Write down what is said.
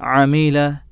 عميل